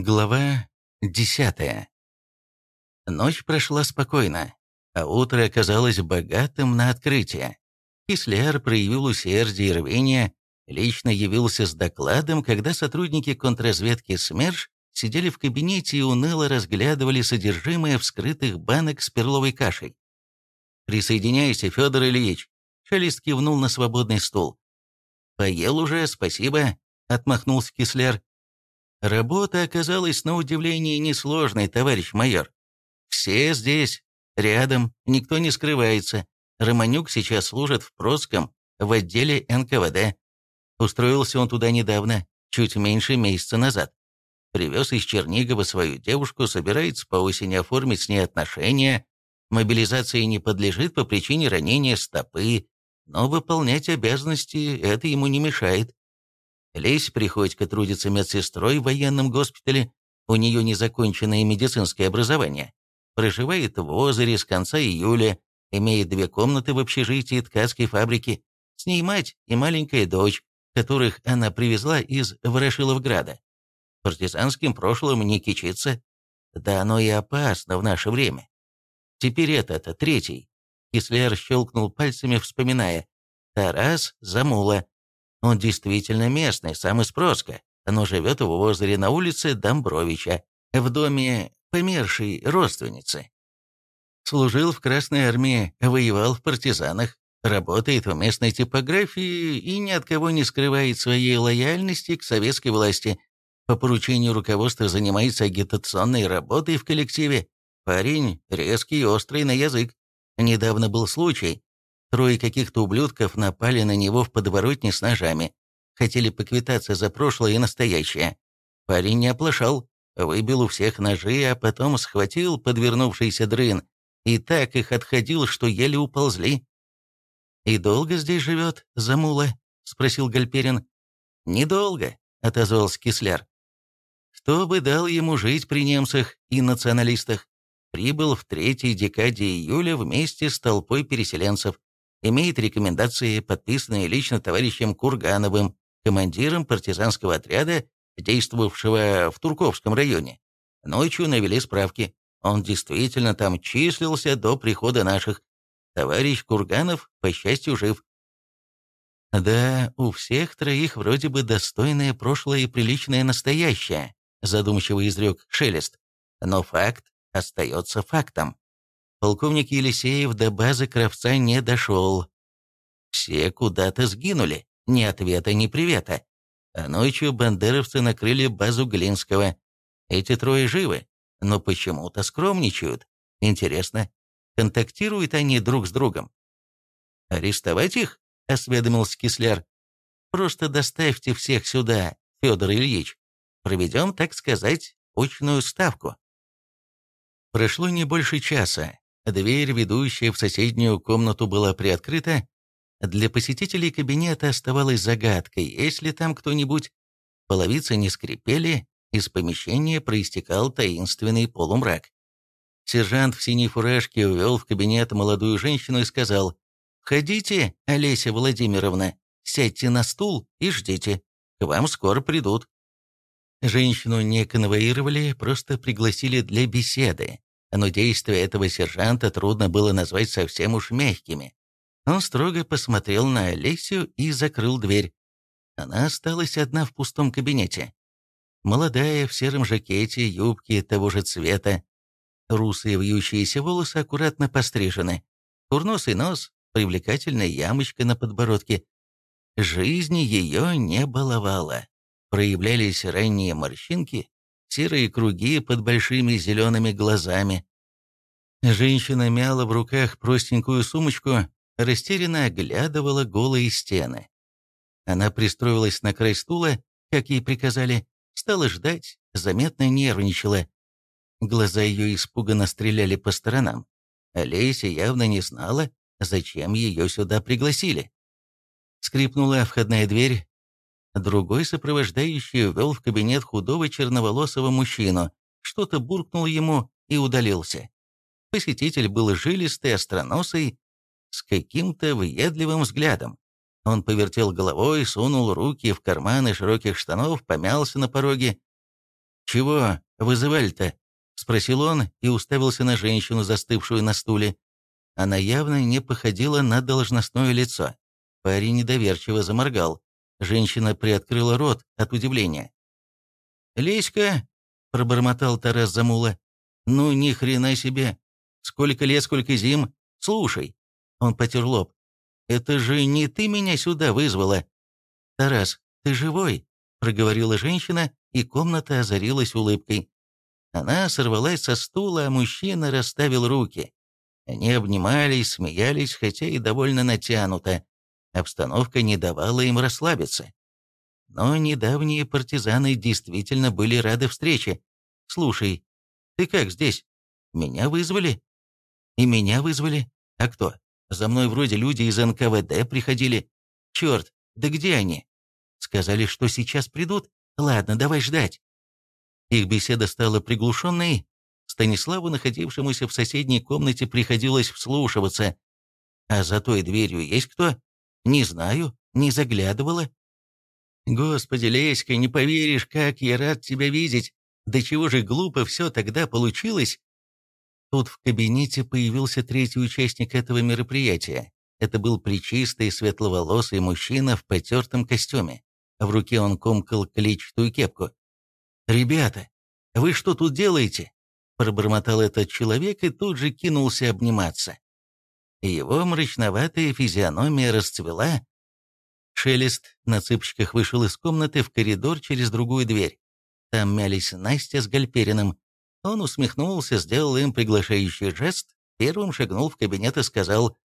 Глава десятая. Ночь прошла спокойно, а утро оказалось богатым на открытие. Кисляр проявил усердие и рвение, лично явился с докладом, когда сотрудники контрразведки СМЕРШ сидели в кабинете и уныло разглядывали содержимое вскрытых банок с перловой кашей. «Присоединяйся, Федор Ильич», — Шелест кивнул на свободный стул. «Поел уже, спасибо», — отмахнулся Кисляр. Работа оказалась на удивление несложной, товарищ майор. Все здесь, рядом, никто не скрывается. Романюк сейчас служит в Проском, в отделе НКВД. Устроился он туда недавно, чуть меньше месяца назад. Привез из Чернигова свою девушку, собирается по осени оформить с ней отношения. Мобилизации не подлежит по причине ранения стопы, но выполнять обязанности это ему не мешает. Лесь Приходько трудится медсестрой в военном госпитале, у нее незаконченное медицинское образование. Проживает в Озере с конца июля, имеет две комнаты в общежитии ткацкой фабрики, с ней мать и маленькая дочь, которых она привезла из Ворошиловграда. Партизанским прошлым не кичится. Да оно и опасно в наше время. Теперь этот, третий. Кислер щелкнул пальцами, вспоминая. Тарас Замула, он действительно местный, сам из Проска, но живет в озере на улице Домбровича, в доме помершей родственницы. Служил в Красной армии, воевал в партизанах, работает в местной типографии и ни от кого не скрывает своей лояльности к советской власти. По поручению руководства занимается агитационной работой в коллективе. Парень резкий и острый на язык. Недавно был случай, Трое каких-то ублюдков напали на него в подворотне с ножами. Хотели поквитаться за прошлое и настоящее. Парень не оплошал, выбил у всех ножи, а потом схватил подвернувшийся дрын и так их отходил, что еле уползли. «И долго здесь живет, Замула?» — спросил Гальперин. «Недолго», — отозвался Кисляр. «Кто бы дал ему жить при немцах и националистах?» Прибыл в третьей декаде июля вместе с толпой переселенцев имеет рекомендации, подписанные лично товарищем Кургановым, командиром партизанского отряда, действовавшего в Турковском районе. Ночью навели справки. Он действительно там числился до прихода наших. Товарищ Курганов, по счастью, жив. «Да, у всех троих вроде бы достойное прошлое и приличное настоящее», задумчиво изрек Шелест. «Но факт остается фактом. Полковник Елисеев до базы Кравца не дошел. Все куда-то сгинули, ни ответа, ни привета. А ночью бандеровцы накрыли базу Глинского. Эти трое живы, но почему-то скромничают. Интересно, контактируют они друг с другом? «Арестовать их?» — осведомился Кисляр. «Просто доставьте всех сюда, Федор Ильич. Проведем, так сказать, очную ставку». Прошло не больше часа, Дверь, ведущая в соседнюю комнату, была приоткрыта. Для посетителей кабинета оставалась загадкой, если там кто-нибудь. Половицы не скрипели, из помещения проистекал таинственный полумрак. Сержант в синей фуражке увел в кабинет молодую женщину и сказал, «Входите, Олеся Владимировна, сядьте на стул и ждите, к вам скоро придут». Женщину не конвоировали, просто пригласили для беседы но действия этого сержанта трудно было назвать совсем уж мягкими. Он строго посмотрел на Олесю и закрыл дверь. Она осталась одна в пустом кабинете. Молодая, в сером жакете, юбке того же цвета. Русые вьющиеся волосы аккуратно пострижены. Курносый нос, привлекательная ямочка на подбородке. Жизни ее не баловала. Проявлялись ранние морщинки, серые круги под большими зелеными глазами. Женщина мяла в руках простенькую сумочку, растерянно оглядывала голые стены. Она пристроилась на край стула, как ей приказали, стала ждать, заметно нервничала. Глаза ее испуганно стреляли по сторонам. Олеся явно не знала, зачем ее сюда пригласили. Скрипнула входная дверь, Другой сопровождающий ввел в кабинет худого черноволосого мужчину, что-то буркнул ему и удалился. Посетитель был жилистый, остроносый, с каким-то въедливым взглядом. Он повертел головой, сунул руки в карманы широких штанов, помялся на пороге. «Чего вызывали-то?» — спросил он и уставился на женщину, застывшую на стуле. Она явно не походила на должностное лицо. Парень недоверчиво заморгал. Женщина приоткрыла рот от удивления. «Леська!» — пробормотал Тарас Замула. «Ну, ни хрена себе! Сколько лет, сколько зим! Слушай!» Он потер лоб. «Это же не ты меня сюда вызвала!» «Тарас, ты живой?» — проговорила женщина, и комната озарилась улыбкой. Она сорвалась со стула, а мужчина расставил руки. Они обнимались, смеялись, хотя и довольно натянуто. Обстановка не давала им расслабиться. Но недавние партизаны действительно были рады встрече. «Слушай, ты как здесь? Меня вызвали?» «И меня вызвали? А кто? За мной вроде люди из НКВД приходили. Черт, да где они?» «Сказали, что сейчас придут? Ладно, давай ждать». Их беседа стала приглушенной. Станиславу, находившемуся в соседней комнате, приходилось вслушиваться. «А за той дверью есть кто?» «Не знаю, не заглядывала». «Господи, Леська, не поверишь, как я рад тебя видеть! Да чего же глупо все тогда получилось!» Тут в кабинете появился третий участник этого мероприятия. Это был плечистый, светловолосый мужчина в потертом костюме. В руке он комкал клетчатую кепку. «Ребята, вы что тут делаете?» Пробормотал этот человек и тут же кинулся обниматься. Его мрачноватая физиономия расцвела, Шелест на цыпочках вышел из комнаты в коридор через другую дверь. Там мялись Настя с Гальпериным. Он усмехнулся, сделал им приглашающий жест, первым шагнул в кабинет и сказал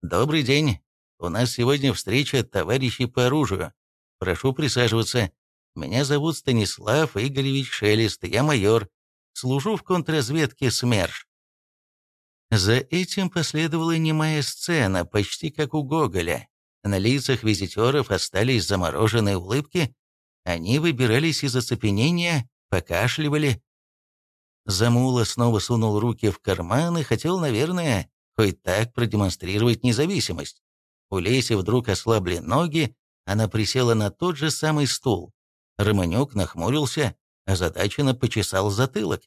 «Добрый день. У нас сегодня встреча товарищей по оружию. Прошу присаживаться. Меня зовут Станислав Игоревич Шелест, я майор. Служу в контрразведке СМЕРШ». За этим последовала немая сцена, почти как у Гоголя. На лицах визитеров остались замороженные улыбки, они выбирались из оцепенения, покашливали. Замула снова сунул руки в карман и хотел, наверное, хоть так продемонстрировать независимость. У Леси вдруг ослабли ноги, она присела на тот же самый стул. Романюк нахмурился, озадаченно почесал затылок.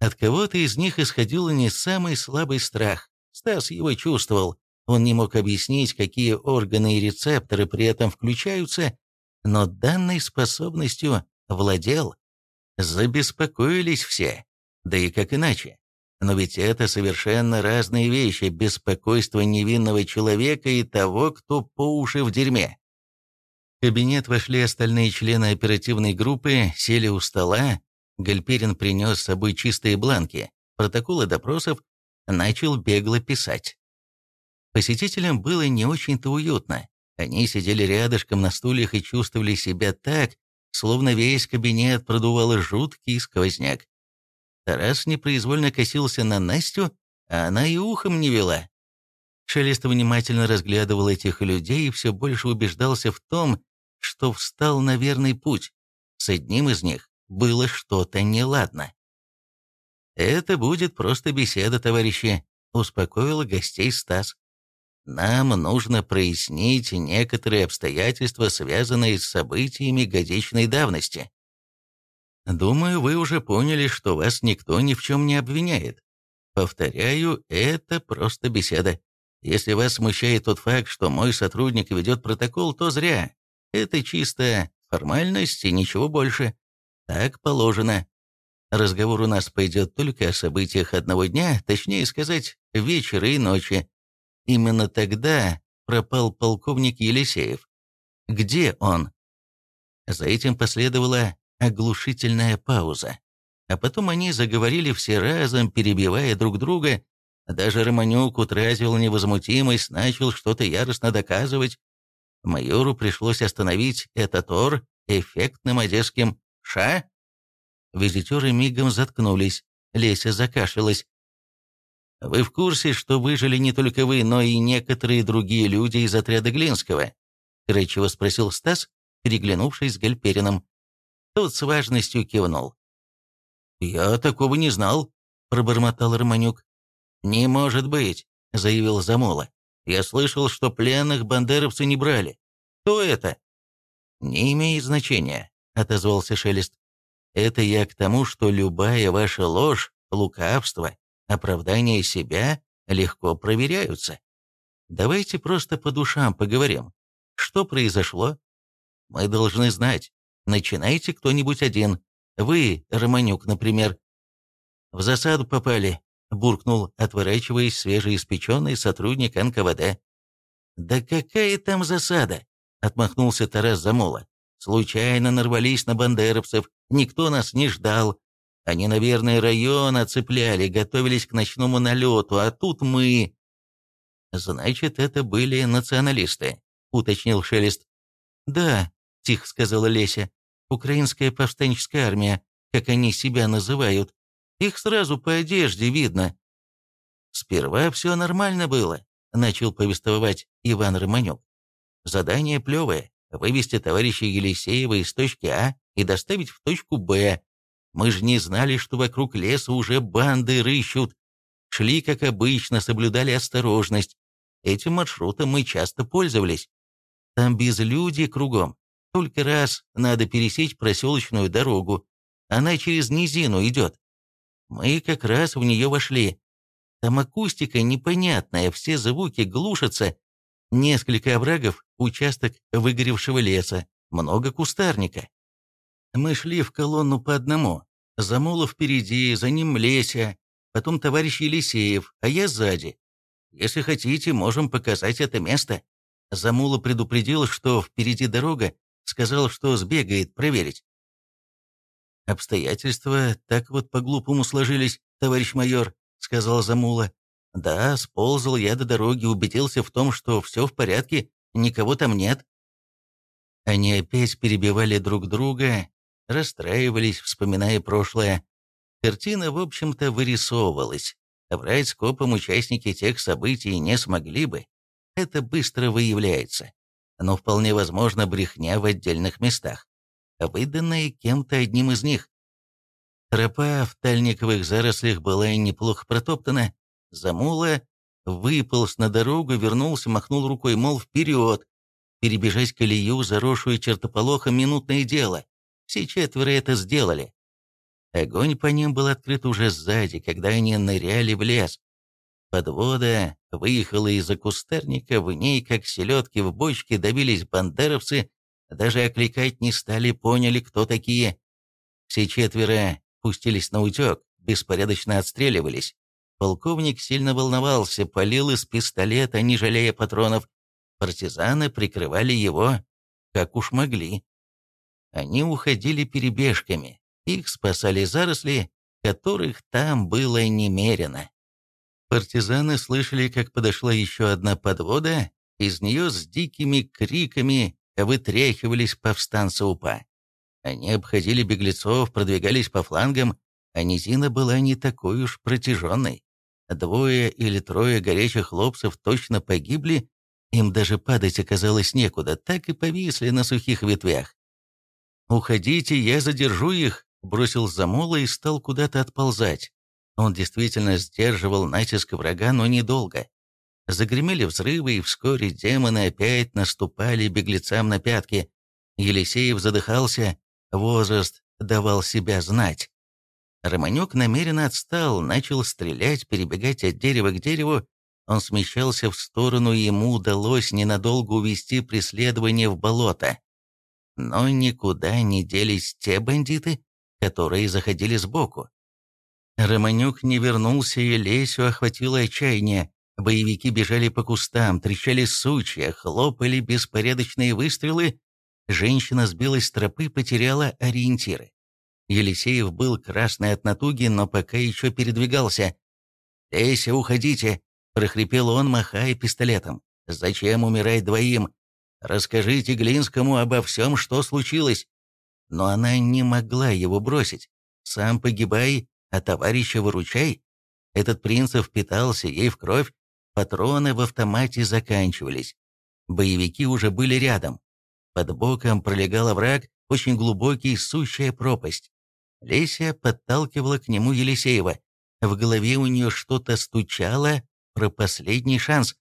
От кого-то из них исходил не самый слабый страх. Стас его чувствовал. Он не мог объяснить, какие органы и рецепторы при этом включаются, но данной способностью владел. Забеспокоились все. Да и как иначе? Но ведь это совершенно разные вещи, беспокойство невинного человека и того, кто по уши в дерьме. В кабинет вошли остальные члены оперативной группы, сели у стола. Гальперин принес с собой чистые бланки, протоколы допросов, начал бегло писать. Посетителям было не очень-то уютно. Они сидели рядышком на стульях и чувствовали себя так, словно весь кабинет продувал жуткий сквозняк. Тарас непроизвольно косился на Настю, а она и ухом не вела. Шелест внимательно разглядывал этих людей и все больше убеждался в том, что встал на верный путь. С одним из них было что-то неладно. «Это будет просто беседа, товарищи», — успокоил гостей Стас. Нам нужно прояснить некоторые обстоятельства, связанные с событиями годичной давности. Думаю, вы уже поняли, что вас никто ни в чем не обвиняет. Повторяю, это просто беседа. Если вас смущает тот факт, что мой сотрудник ведет протокол, то зря. Это чисто формальность и ничего больше. Так положено. Разговор у нас пойдет только о событиях одного дня, точнее сказать, вечера и ночи, Именно тогда пропал полковник Елисеев. Где он? За этим последовала оглушительная пауза. А потом они заговорили все разом, перебивая друг друга. Даже Романюк утратил невозмутимость, начал что-то яростно доказывать. Майору пришлось остановить этот ор эффектным одесским «ша». Визитеры мигом заткнулись. Леся закашлялась. Вы в курсе, что выжили не только вы, но и некоторые другие люди из отряда Глинского?» Крычево спросил Стас, переглянувшись с Гальперином. Тот с важностью кивнул. «Я такого не знал», — пробормотал Романюк. «Не может быть», — заявил Замола. «Я слышал, что пленных бандеровцы не брали. Кто это?» «Не имеет значения», — отозвался Шелест. Это я к тому, что любая ваша ложь, лукавство, оправдание себя легко проверяются. Давайте просто по душам поговорим. Что произошло? Мы должны знать. Начинайте кто-нибудь один. Вы, Романюк, например. В засаду попали, буркнул, отворачиваясь свежеиспеченный сотрудник НКВД. «Да какая там засада?» — отмахнулся Тарас Замола. «Случайно нарвались на бандеровцев, никто нас не ждал. Они, наверное, район оцепляли, готовились к ночному налету, а тут мы...» «Значит, это были националисты», — уточнил Шелест. «Да», — тихо сказала Леся, — «украинская повстанческая армия, как они себя называют. Их сразу по одежде видно». «Сперва все нормально было», — начал повествовать Иван Романюк. «Задание плевое — вывести товарища Елисеева из точки А и доставить в точку Б. Мы же не знали, что вокруг леса уже банды рыщут. Шли, как обычно, соблюдали осторожность. Этим маршрутом мы часто пользовались. Там безлюдье кругом. Только раз надо пересечь проселочную дорогу. Она через низину идет. Мы как раз в нее вошли. Там акустика непонятная, все звуки глушатся. Несколько оврагов, участок выгоревшего леса, много кустарника. Мы шли в колонну по одному. Замула впереди, за ним Леся, потом товарищ Елисеев, а я сзади. Если хотите, можем показать это место. Замула предупредил, что впереди дорога, сказал, что сбегает проверить. «Обстоятельства так вот по-глупому сложились, товарищ майор», — сказал Замула. «Да, сползал я до дороги, убедился в том, что все в порядке, никого там нет». Они опять перебивали друг друга, расстраивались, вспоминая прошлое. Картина, в общем-то, вырисовывалась. Врать скопом участники тех событий не смогли бы. Это быстро выявляется. Но вполне возможно брехня в отдельных местах, выданная кем-то одним из них. Тропа в тальниковых зарослях была неплохо протоптана. Замула выполз на дорогу, вернулся, махнул рукой, мол, вперед. Перебежать колею, заросшую чертополохом, минутное дело. Все четверо это сделали. Огонь по ним был открыт уже сзади, когда они ныряли в лес. Подвода выехала из-за кустарника, в ней, как селедки в бочке, давились бандеровцы, даже окликать не стали, поняли, кто такие. Все четверо пустились на утек, беспорядочно отстреливались. Полковник сильно волновался, полил из пистолета, не жалея патронов. Партизаны прикрывали его, как уж могли. Они уходили перебежками, их спасали заросли, которых там было немерено. Партизаны слышали, как подошла еще одна подвода, из нее с дикими криками вытряхивались повстанцы УПА. Они обходили беглецов, продвигались по флангам, а низина была не такой уж протяженной. Двое или трое горячих хлопцев точно погибли, им даже падать оказалось некуда, так и повисли на сухих ветвях. «Уходите, я задержу их», бросил замола и стал куда-то отползать. Он действительно сдерживал натиск врага, но недолго. Загремели взрывы, и вскоре демоны опять наступали беглецам на пятки. Елисеев задыхался, возраст давал себя знать. Романюк намеренно отстал, начал стрелять, перебегать от дерева к дереву. Он смещался в сторону, и ему удалось ненадолго увести преследование в болото. Но никуда не делись те бандиты, которые заходили сбоку. Романюк не вернулся, и Лесю охватило отчаяние. Боевики бежали по кустам, трещали сучья, хлопали беспорядочные выстрелы. Женщина сбилась с тропы, потеряла ориентиры. Елисеев был красный от натуги, но пока еще передвигался. «Леся, уходите!» — прохрипел он, махая пистолетом. «Зачем умирать двоим? Расскажите Глинскому обо всем, что случилось но она не могла его бросить. Сам погибай, а товарища выручай. Этот принцип питался ей в кровь, патроны в автомате заканчивались. Боевики уже были рядом. Под боком пролегал враг, очень глубокий, сущая пропасть. Леся подталкивала к нему Елисеева. В голове у нее что-то стучало про последний шанс.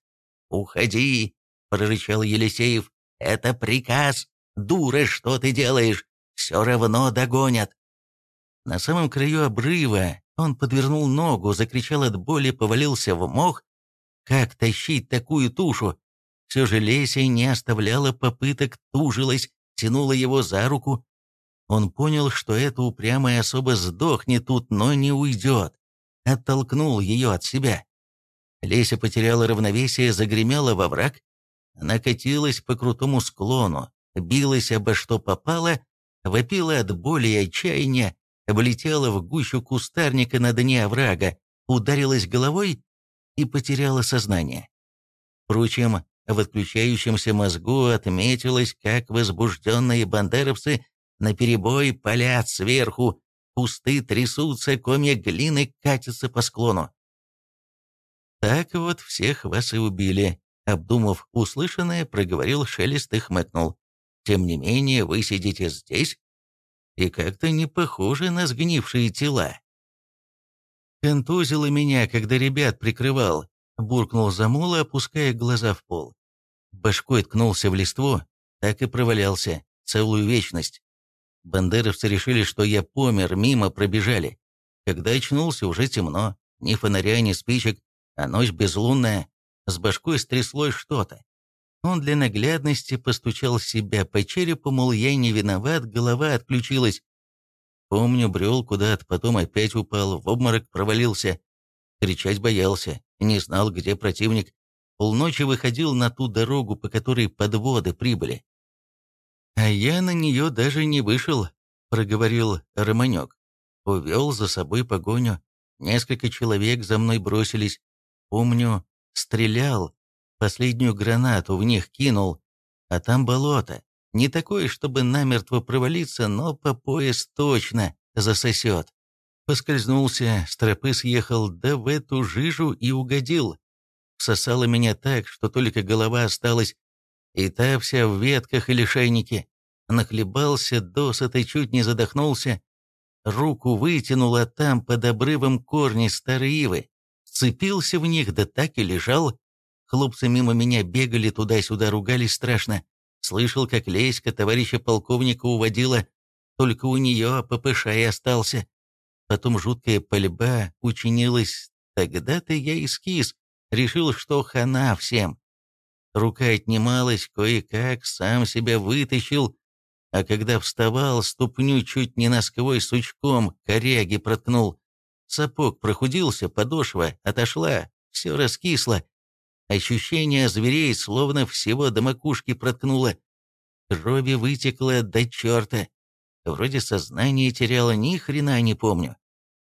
«Уходи!» — прорычал Елисеев. «Это приказ! Дура, что ты делаешь? Все равно догонят. На самом краю обрыва он подвернул ногу, закричал от боли, повалился в мох. Как тащить такую тушу? Все же Леся не оставляла попыток, тужилась, тянула его за руку. Он понял, что эта упрямая особа сдохнет тут, но не уйдет. Оттолкнул ее от себя. Леся потеряла равновесие, загремела во враг. Она катилась по крутому склону, билась обо что попало, вопила от боли и отчаяния, влетела в гущу кустарника на дне оврага, ударилась головой и потеряла сознание. Впрочем, в отключающемся мозгу отметилось, как возбужденные бандеровцы наперебой палят сверху, кусты трясутся, комья глины катятся по склону. «Так вот всех вас и убили», — обдумав услышанное, проговорил Шелест и хмыкнул. «Тем не менее, вы сидите здесь, и как-то не похожи на сгнившие тела». «Контузило меня, когда ребят прикрывал», — буркнул Замула, опуская глаза в пол. Башкой ткнулся в листву, так и провалялся, целую вечность. Бандеровцы решили, что я помер, мимо пробежали. Когда очнулся, уже темно, ни фонаря, ни спичек, а ночь безлунная, с башкой стряслось что-то. Он для наглядности постучал себя по черепу, мол, я не виноват, голова отключилась. Помню, брел куда-то, потом опять упал, в обморок провалился. Кричать боялся, не знал, где противник. Полночи выходил на ту дорогу, по которой подводы прибыли. «А я на нее даже не вышел», — проговорил Романек. Увел за собой погоню. Несколько человек за мной бросились. Помню, стрелял, последнюю гранату в них кинул, а там болото. Не такое, чтобы намертво провалиться, но по пояс точно засосет. Поскользнулся, с тропы съехал, да в эту жижу и угодил. Всосало меня так, что только голова осталась, и та вся в ветках и лишайнике. Нахлебался досыта, чуть не задохнулся. Руку вытянул, а там под обрывом корни старой ивы. Сцепился в них, да так и лежал. Хлопцы мимо меня бегали туда-сюда, ругались страшно. Слышал, как Леська товарища полковника уводила, только у нее ППШ и остался. Потом жуткая пальба учинилась. Тогда-то я эскиз, решил, что хана всем. Рука отнималась, кое-как, сам себя вытащил, а когда вставал, ступню чуть не насквозь сучком коряги проткнул. Сапог прохудился, подошва отошла, все раскисло. Ощущение зверей словно всего до макушки проткнуло. Крови вытекло до черта. Вроде сознание теряло, ни хрена не помню.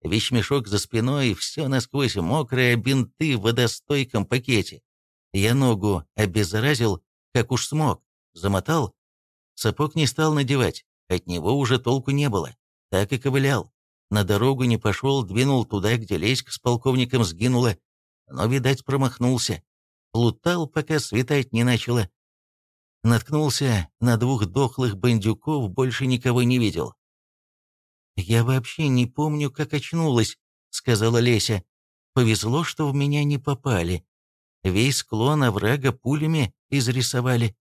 Вещмешок за спиной, все насквозь мокрое, бинты в водостойком пакете. Я ногу обеззаразил, как уж смог, замотал. Сапог не стал надевать, от него уже толку не было. Так и ковылял. На дорогу не пошел, двинул туда, где Леська с полковником сгинула, но, видать, промахнулся. Плутал, пока светать не начало. Наткнулся на двух дохлых бандюков, больше никого не видел. «Я вообще не помню, как очнулась», — сказала Леся. «Повезло, что в меня не попали. Весь склон оврага пулями изрисовали.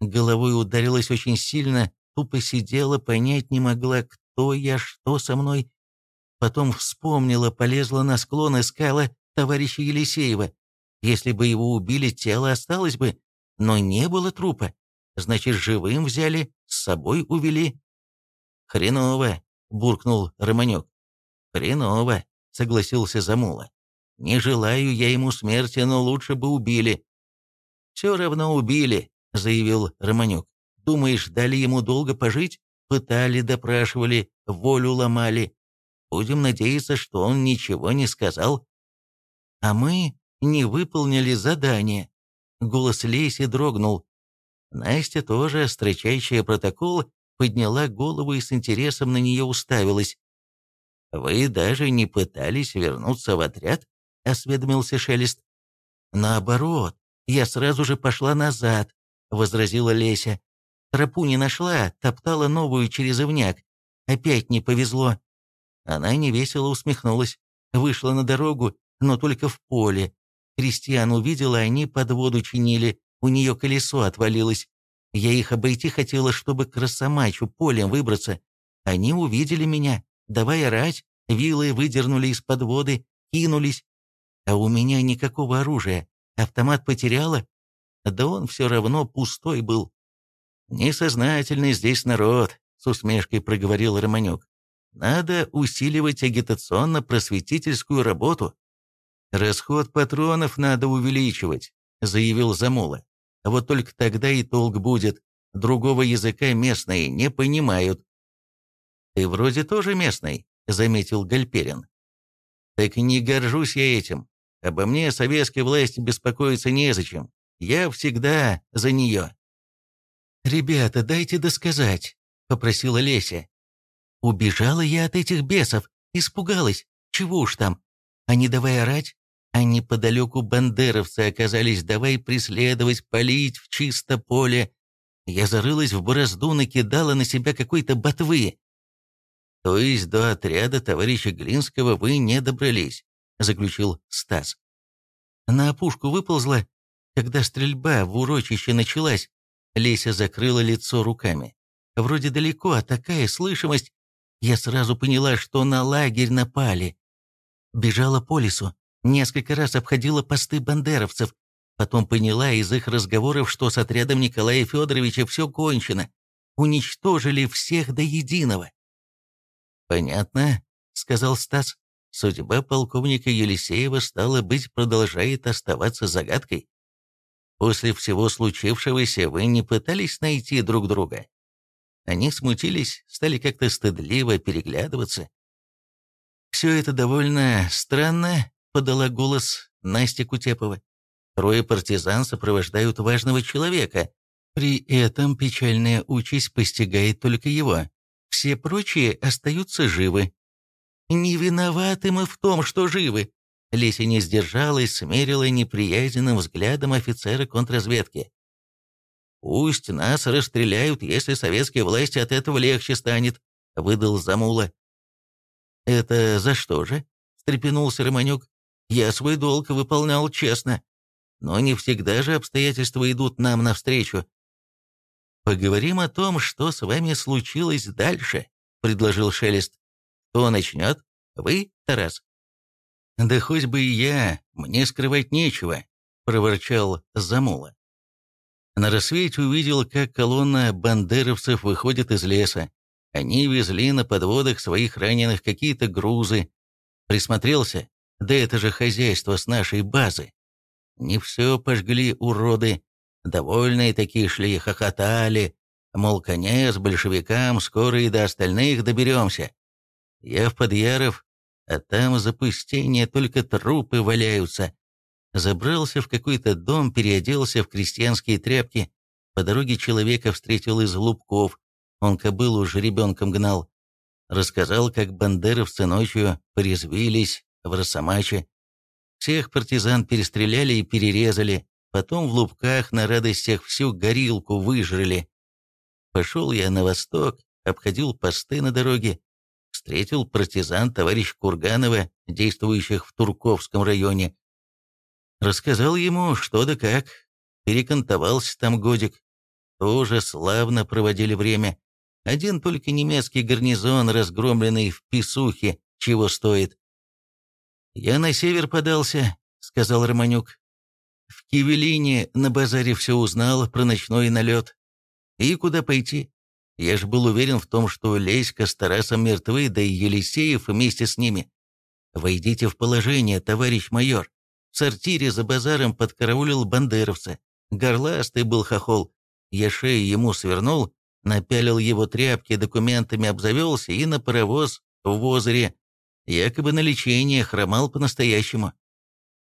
Головой ударилась очень сильно, тупо сидела, понять не могла, кто я, что со мной. Потом вспомнила, полезла на склон, искала товарища Елисеева. Если бы его убили, тело осталось бы, но не было трупа. Значит, живым взяли, с собой увели. «Хреново», — буркнул Романек. «Хреново», — согласился Замула. Не желаю я ему смерти, но лучше бы убили». «Все равно убили», — заявил Романюк. «Думаешь, дали ему долго пожить? Пытали, допрашивали, волю ломали. Будем надеяться, что он ничего не сказал». «А мы не выполнили задание». Голос Леси дрогнул. Настя, тоже встречающая протокол, подняла голову и с интересом на нее уставилась. «Вы даже не пытались вернуться в отряд?» — осведомился Шелест. «Наоборот, я сразу же пошла назад», — возразила Леся. «Тропу не нашла, топтала новую через ивняк. Опять не повезло». Она невесело усмехнулась. Вышла на дорогу, но только в поле. Крестьян увидела, они под воду чинили, у нее колесо отвалилось. Я их обойти хотела, чтобы к Росомачу полем выбраться. Они увидели меня, давай орать, вилы выдернули из-под воды, кинулись. А у меня никакого оружия, автомат потеряла. Да он все равно пустой был. «Несознательный здесь народ», — с усмешкой проговорил Романюк. «Надо усиливать агитационно-просветительскую работу. Расход патронов надо увеличивать», — заявил Замула. «Вот только тогда и толк будет. Другого языка местные не понимают». «Ты вроде тоже местный», — заметил Гальперин. «Так не горжусь я этим. Обо мне советской власти беспокоиться незачем. Я всегда за нее». «Ребята, дайте досказать», — попросила Леся. «Убежала я от этих бесов, испугалась. Чего уж там. А не давай орать, а неподалеку бандеровцы оказались, давай преследовать, палить в чисто поле. Я зарылась в борозду, накидала на себя какой-то ботвы. «То есть до отряда товарища Глинского вы не добрались», — заключил Стас. На опушку выползла, когда стрельба в урочище началась. Леся закрыла лицо руками. Вроде далеко, а такая слышимость. Я сразу поняла, что на лагерь напали. Бежала по лесу, несколько раз обходила посты бандеровцев. Потом поняла из их разговоров, что с отрядом Николая Федоровича все кончено. Уничтожили всех до единого. «Понятно», — сказал Стас. «Судьба полковника Елисеева, стала быть, продолжает оставаться загадкой. После всего случившегося вы не пытались найти друг друга?» Они смутились, стали как-то стыдливо переглядываться. «Все это довольно странно», — подала голос Настя Кутепова. «Трое партизан сопровождают важного человека. При этом печальная участь постигает только его. Все прочие остаются живы. Не виноваты мы в том, что живы. Леся не сдержалась, смерила неприязненным взглядом офицера контрразведки. «Пусть нас расстреляют, если советской власти от этого легче станет», — выдал Замула. «Это за что же?» — встрепенулся Романюк. «Я свой долг выполнял честно. Но не всегда же обстоятельства идут нам навстречу. «Поговорим о том, что с вами случилось дальше», — предложил Шелест. «Кто начнет? Вы, Тарас?» «Да хоть бы и я, мне скрывать нечего», — проворчал Замула. На рассвете увидел, как колонна бандеровцев выходит из леса. Они везли на подводах своих раненых какие-то грузы. Присмотрелся, да это же хозяйство с нашей базы. Не все пожгли уроды, Довольные такие шли, хохотали. Мол, конец большевикам, скоро и до остальных доберемся. Я в Подъяров, а там запустение, только трупы валяются. Забрался в какой-то дом, переоделся в крестьянские тряпки. По дороге человека встретил из Лубков. Он кобылу ребенком гнал. Рассказал, как бандеровцы ночью порезвились в Росомаче. Всех партизан перестреляли и перерезали. Потом в Лубках на радостях всю горилку выжрали. Пошел я на восток, обходил посты на дороге, встретил партизан товарищ Курганова, действующих в Турковском районе. Рассказал ему, что да как, перекантовался там годик. Тоже славно проводили время. Один только немецкий гарнизон, разгромленный в Писухе, чего стоит. «Я на север подался», — сказал Романюк. В Кивелине на базаре все узнал про ночной налет. И куда пойти? Я же был уверен в том, что Леська с Тарасом мертвы, да и Елисеев вместе с ними. Войдите в положение, товарищ майор. В сортире за базаром подкараулил бандеровца. Горластый был хохол. Я шею ему свернул, напялил его тряпки, документами обзавелся и на паровоз в озере. Якобы на лечение хромал по-настоящему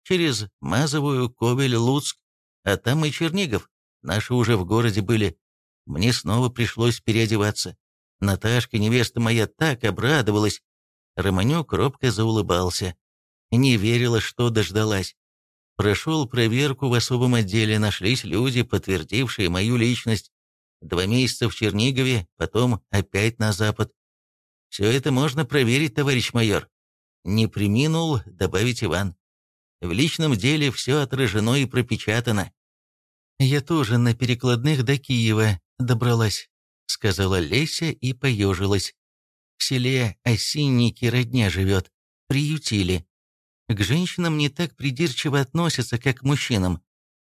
через Мазовую, Ковель, Луцк, а там и Чернигов. Наши уже в городе были. Мне снова пришлось переодеваться. Наташка, невеста моя, так обрадовалась. Романюк робко заулыбался. Не верила, что дождалась. Прошел проверку в особом отделе, нашлись люди, подтвердившие мою личность. Два месяца в Чернигове, потом опять на запад. Все это можно проверить, товарищ майор. Не приминул добавить Иван. В личном деле все отражено и пропечатано. «Я тоже на перекладных до Киева добралась», — сказала Леся и поежилась. селе Осинники родня живет. Приютили. К женщинам не так придирчиво относятся, как к мужчинам.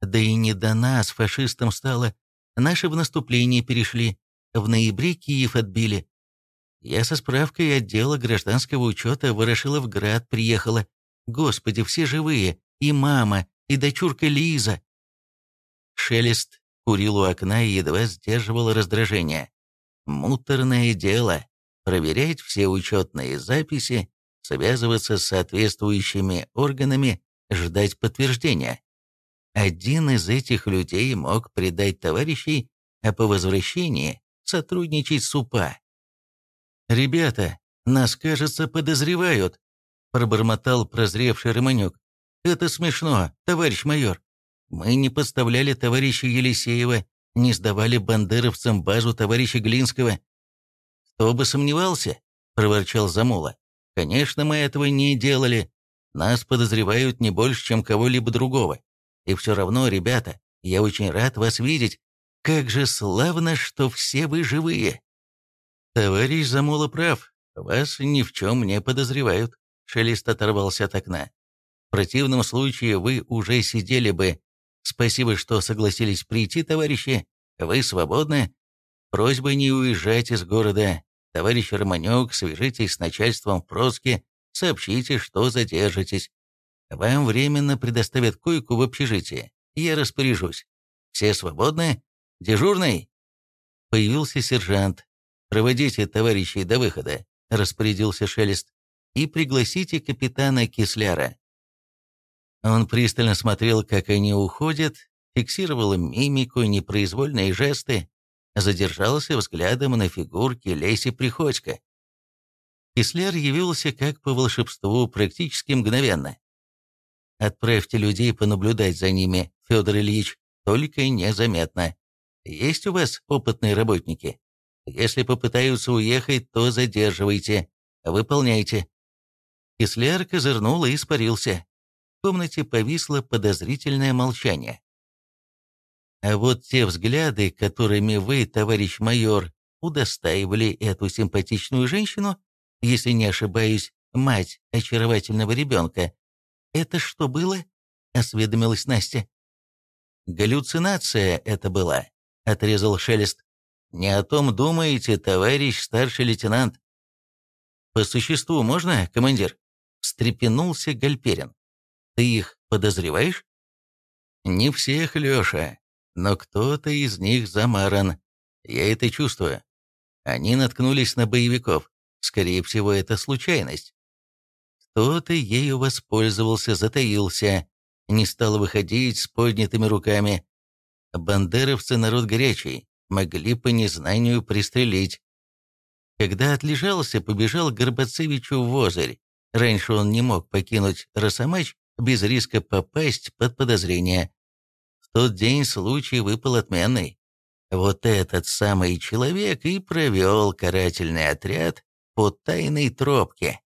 Да и не до нас, фашистам, стало. Наши в наступление перешли. В ноябре Киев отбили. Я со справкой отдела гражданского учета Ворошиловград приехала. Господи, все живые. И мама, и дочурка Лиза. Шелест курил у окна и едва сдерживал раздражение. Муторное дело. Проверять все учетные записи, связываться с соответствующими органами, ждать подтверждения. Один из этих людей мог предать товарищей, а по возвращении сотрудничать с УПА. «Ребята, нас, кажется, подозревают», — пробормотал прозревший Романюк. «Это смешно, товарищ майор. Мы не подставляли товарища Елисеева, не сдавали бандеровцам базу товарища Глинского». «Кто бы сомневался?» — проворчал Замула. «Конечно, мы этого не делали. Нас подозревают не больше, чем кого-либо другого. И все равно, ребята, я очень рад вас видеть. Как же славно, что все вы живые!» «Товарищ Замула прав. Вас ни в чем не подозревают». Шелест оторвался от окна. «В противном случае вы уже сидели бы. Спасибо, что согласились прийти, товарищи. Вы свободны. Просьба не уезжать из города. Товарищ Романюк, свяжитесь с начальством в сообщите, что задержитесь. Вам временно предоставят койку в общежитии. Я распоряжусь. Все свободны? Дежурный?» Появился сержант. «Проводите товарищей до выхода», — распорядился Шелест, «и пригласите капитана Кисляра». Он пристально смотрел, как они уходят, фиксировал мимику, непроизвольные жесты, задержался взглядом на фигурке Леси Приходько. Кисляр явился как по волшебству практически мгновенно. «Отправьте людей понаблюдать за ними, Федор Ильич, только незаметно. Есть у вас опытные работники? Если попытаются уехать, то задерживайте, выполняйте». Кисляр козырнул и испарился. Комнате повисло подозрительное молчание. А вот те взгляды, которыми вы, товарищ майор, удостаивали эту симпатичную женщину, если не ошибаюсь, мать очаровательного ребенка, это что было? Осведомилась Настя. Галлюцинация это была, отрезал Шелест. Не о том думаете, товарищ старший лейтенант. По существу можно, командир? Встрепенулся Гальперин. Ты их подозреваешь? Не всех, Леша, но кто-то из них замаран. Я это чувствую. Они наткнулись на боевиков. Скорее всего, это случайность. Кто-то ею воспользовался, затаился, не стал выходить с поднятыми руками. Бандеровцы народ горячий, могли по незнанию пристрелить. Когда отлежался, побежал к Горбацевичу в Озырь. Раньше он не мог покинуть Росомач без риска попасть под подозрение тот день случай выпал отменный. Вот этот самый человек и провел карательный отряд по тайной тропке.